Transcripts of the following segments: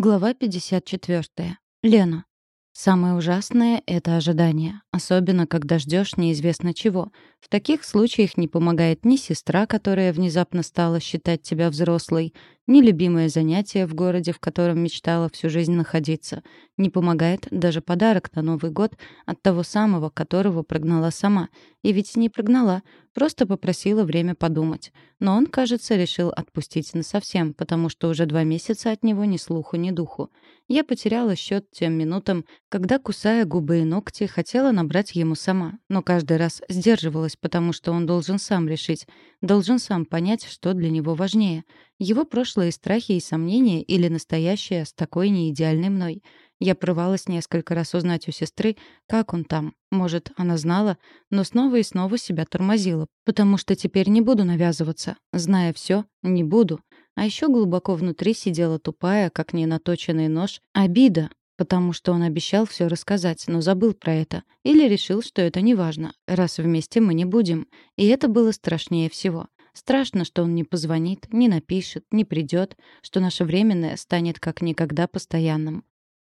Глава 54. Лена. Самое ужасное — это ожидание. Особенно, когда ждешь неизвестно чего. В таких случаях не помогает ни сестра, которая внезапно стала считать тебя взрослой, ни любимое занятие в городе, в котором мечтала всю жизнь находиться. Не помогает даже подарок на Новый год от того самого, которого прогнала сама. И ведь не прогнала, просто попросила время подумать. Но он, кажется, решил отпустить насовсем, потому что уже два месяца от него ни слуху, ни духу. Я потеряла счет тем минутам, когда, кусая губы и ногти, хотела набрать ему сама, но каждый раз сдерживалась, потому что он должен сам решить, должен сам понять, что для него важнее — его прошлые страхи и сомнения или настоящее с такой неидеальной мной. Я прорвалась несколько раз узнать у сестры, как он там. Может, она знала, но снова и снова себя тормозила, потому что теперь не буду навязываться. Зная все, не буду. А еще глубоко внутри сидела тупая, как ненаточенный нож, обида, потому что он обещал все рассказать, но забыл про это. Или решил, что это не важно, раз вместе мы не будем. И это было страшнее всего. Страшно, что он не позвонит, не напишет, не придет, что наше временное станет как никогда постоянным.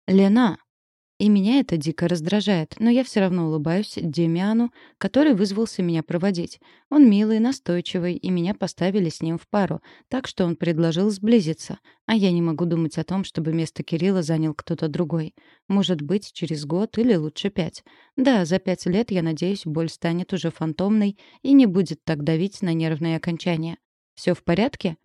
«Лена!» И меня это дико раздражает, но я все равно улыбаюсь Демиану, который вызвался меня проводить. Он милый, настойчивый, и меня поставили с ним в пару, так что он предложил сблизиться. А я не могу думать о том, чтобы место Кирилла занял кто-то другой. Может быть, через год или лучше пять. Да, за пять лет, я надеюсь, боль станет уже фантомной и не будет так давить на нервные окончания. Все в порядке?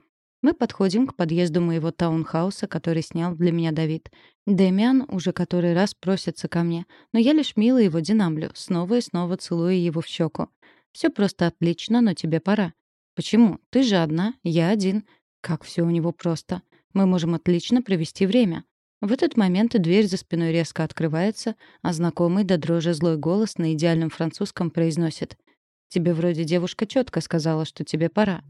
Мы подходим к подъезду моего таунхауса, который снял для меня Давид. Дэмиан уже который раз просится ко мне, но я лишь мило его динамлю, снова и снова целуя его в щеку. Все просто отлично, но тебе пора. Почему? Ты же одна, я один. Как все у него просто. Мы можем отлично провести время. В этот момент дверь за спиной резко открывается, а знакомый до дрожи злой голос на идеальном французском произносит. «Тебе вроде девушка четко сказала, что тебе пора».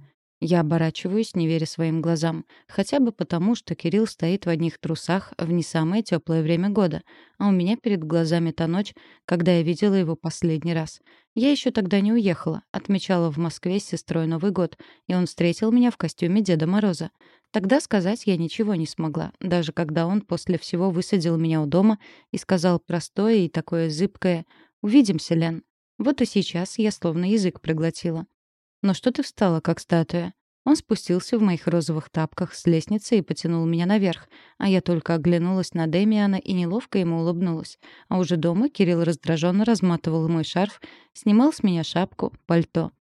Я оборачиваюсь, не веря своим глазам. Хотя бы потому, что Кирилл стоит в одних трусах в не самое теплое время года, а у меня перед глазами та ночь, когда я видела его последний раз. Я еще тогда не уехала, отмечала в Москве с сестрой Новый год, и он встретил меня в костюме Деда Мороза. Тогда сказать я ничего не смогла, даже когда он после всего высадил меня у дома и сказал простое и такое зыбкое «Увидимся, Лен». Вот и сейчас я словно язык проглотила. «Но что ты встала, как статуя?» Он спустился в моих розовых тапках с лестницы и потянул меня наверх, а я только оглянулась на Демиана и неловко ему улыбнулась. А уже дома Кирилл раздраженно разматывал мой шарф, снимал с меня шапку, пальто.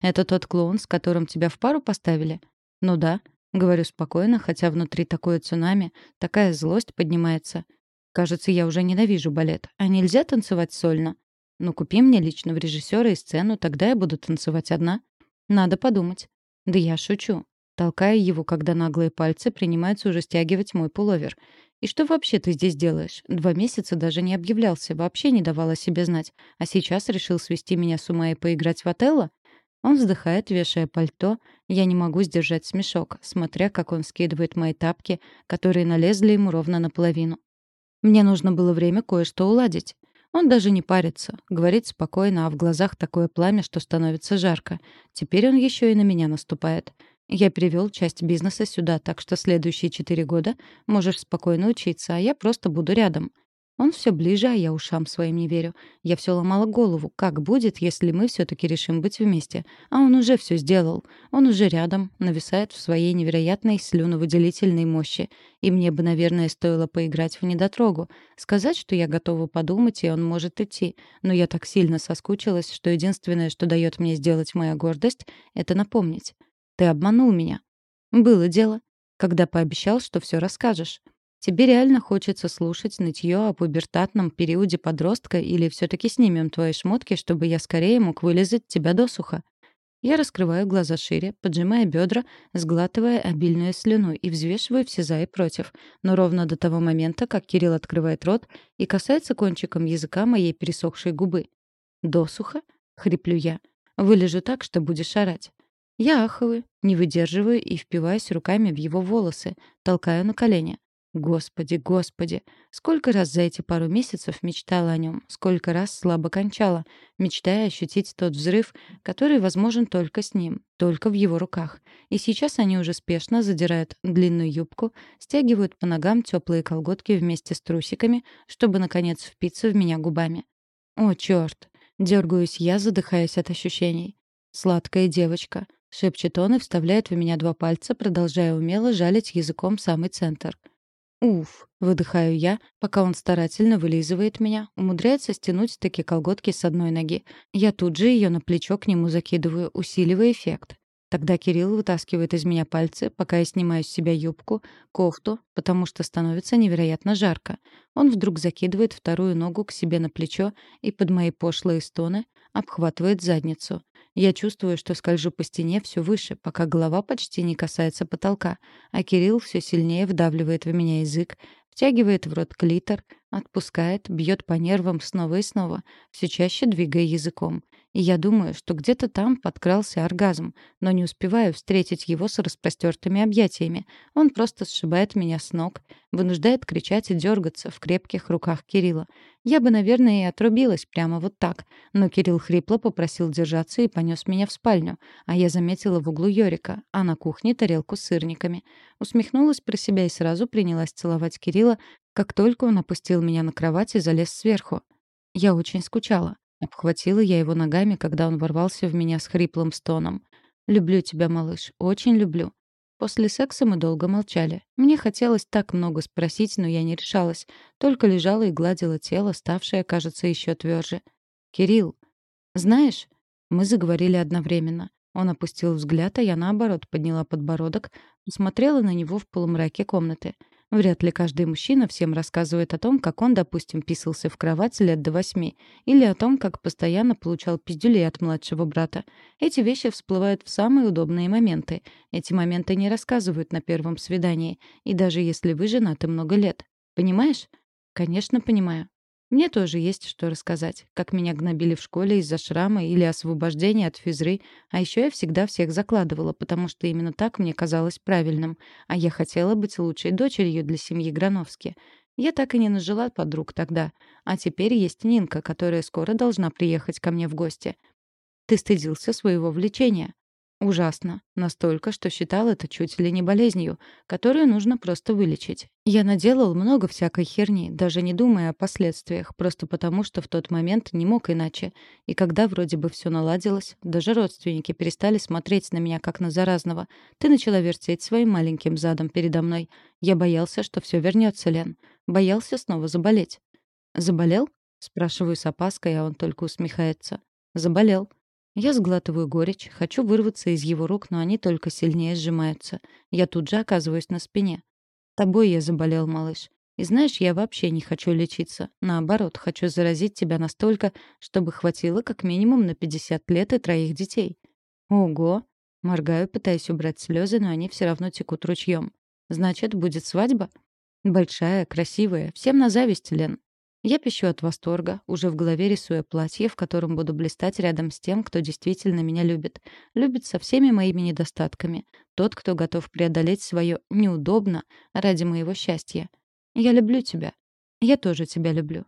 «Это тот клоун, с которым тебя в пару поставили?» «Ну да», — говорю спокойно, хотя внутри такое цунами, такая злость поднимается. «Кажется, я уже ненавижу балет. А нельзя танцевать сольно?» «Ну, купи мне лично в режиссера и сцену, тогда я буду танцевать одна». Надо подумать. Да я шучу. Толкаю его, когда наглые пальцы принимаются уже стягивать мой пуловер. «И что вообще ты здесь делаешь? Два месяца даже не объявлялся, вообще не давал о себе знать. А сейчас решил свести меня с ума и поиграть в Отелло?» Он вздыхает, вешая пальто. Я не могу сдержать смешок, смотря, как он скидывает мои тапки, которые налезли ему ровно наполовину. Мне нужно было время кое-что уладить. Он даже не парится, говорит спокойно, а в глазах такое пламя, что становится жарко. Теперь он еще и на меня наступает. Я перевел часть бизнеса сюда, так что следующие четыре года можешь спокойно учиться, а я просто буду рядом. Он все ближе, а я ушам своим не верю. Я все ломала голову, как будет, если мы все таки решим быть вместе. А он уже все сделал. Он уже рядом, нависает в своей невероятной слюновыделительной мощи. И мне бы, наверное, стоило поиграть в недотрогу. Сказать, что я готова подумать, и он может идти. Но я так сильно соскучилась, что единственное, что дает мне сделать моя гордость, это напомнить. Ты обманул меня. Было дело. Когда пообещал, что все расскажешь. Тебе реально хочется слушать нытье о пубертатном периоде подростка или все таки снимем твои шмотки, чтобы я скорее мог вылезать тебя досуха? Я раскрываю глаза шире, поджимая бедра, сглатывая обильную слюну и взвешиваю все за и против. Но ровно до того момента, как Кирилл открывает рот и касается кончиком языка моей пересохшей губы. «Досуха?» — хриплю я. «Вылежу так, что будешь орать». Я ахаю, не выдерживаю и впиваюсь руками в его волосы, толкаю на колени. Господи, господи, сколько раз за эти пару месяцев мечтала о нем, сколько раз слабо кончала, мечтая ощутить тот взрыв, который возможен только с ним, только в его руках. И сейчас они уже спешно задирают длинную юбку, стягивают по ногам теплые колготки вместе с трусиками, чтобы, наконец, впиться в меня губами. О, черт! Дергаюсь я, задыхаясь от ощущений. «Сладкая девочка», — шепчет он и вставляет в меня два пальца, продолжая умело жалить языком самый центр — Уф, выдыхаю я, пока он старательно вылизывает меня, умудряется стянуть такие колготки с одной ноги. Я тут же ее на плечо к нему закидываю, усиливая эффект. Тогда Кирилл вытаскивает из меня пальцы, пока я снимаю с себя юбку, кофту, потому что становится невероятно жарко. Он вдруг закидывает вторую ногу к себе на плечо и под мои пошлые стоны обхватывает задницу. Я чувствую, что скольжу по стене все выше, пока голова почти не касается потолка, а Кирилл все сильнее вдавливает в меня язык, втягивает в рот клитор, отпускает, бьет по нервам снова и снова, все чаще двигая языком. И я думаю, что где-то там подкрался оргазм, но не успеваю встретить его с распростертыми объятиями. Он просто сшибает меня с ног, вынуждает кричать и дергаться в крепких руках Кирилла. Я бы, наверное, и отрубилась прямо вот так, но Кирилл хрипло попросил держаться и понес меня в спальню, а я заметила в углу Йорика, а на кухне тарелку с сырниками. Усмехнулась про себя и сразу принялась целовать Кирилла, как только он опустил меня на кровать и залез сверху. Я очень скучала. Обхватила я его ногами, когда он ворвался в меня с хриплым стоном. «Люблю тебя, малыш, очень люблю». После секса мы долго молчали. Мне хотелось так много спросить, но я не решалась. Только лежала и гладила тело, ставшее, кажется, еще тверже. «Кирилл, знаешь...» Мы заговорили одновременно. Он опустил взгляд, а я, наоборот, подняла подбородок, посмотрела на него в полумраке комнаты — Вряд ли каждый мужчина всем рассказывает о том, как он, допустим, писался в кровать лет до восьми, или о том, как постоянно получал пиздюлей от младшего брата. Эти вещи всплывают в самые удобные моменты. Эти моменты не рассказывают на первом свидании, и даже если вы женаты много лет. Понимаешь? Конечно, понимаю. Мне тоже есть что рассказать. Как меня гнобили в школе из-за шрама или освобождения от физры. А еще я всегда всех закладывала, потому что именно так мне казалось правильным. А я хотела быть лучшей дочерью для семьи Грановски. Я так и не нажила подруг тогда. А теперь есть Нинка, которая скоро должна приехать ко мне в гости. Ты стыдился своего влечения. Ужасно. Настолько, что считал это чуть ли не болезнью, которую нужно просто вылечить. Я наделал много всякой херни, даже не думая о последствиях, просто потому, что в тот момент не мог иначе. И когда вроде бы все наладилось, даже родственники перестали смотреть на меня как на заразного. Ты начала вертеть своим маленьким задом передо мной. Я боялся, что все вернется, Лен. Боялся снова заболеть. «Заболел?» — спрашиваю с опаской, а он только усмехается. «Заболел». Я сглатываю горечь, хочу вырваться из его рук, но они только сильнее сжимаются. Я тут же оказываюсь на спине. Тобой я заболел, малыш. И знаешь, я вообще не хочу лечиться. Наоборот, хочу заразить тебя настолько, чтобы хватило как минимум на 50 лет и троих детей. Ого! Моргаю, пытаясь убрать слезы, но они все равно текут ручьем. Значит, будет свадьба? Большая, красивая, всем на зависть, Лен. Я пищу от восторга, уже в голове рисуя платье, в котором буду блистать рядом с тем, кто действительно меня любит. Любит со всеми моими недостатками. Тот, кто готов преодолеть свое «неудобно» ради моего счастья. Я люблю тебя. Я тоже тебя люблю.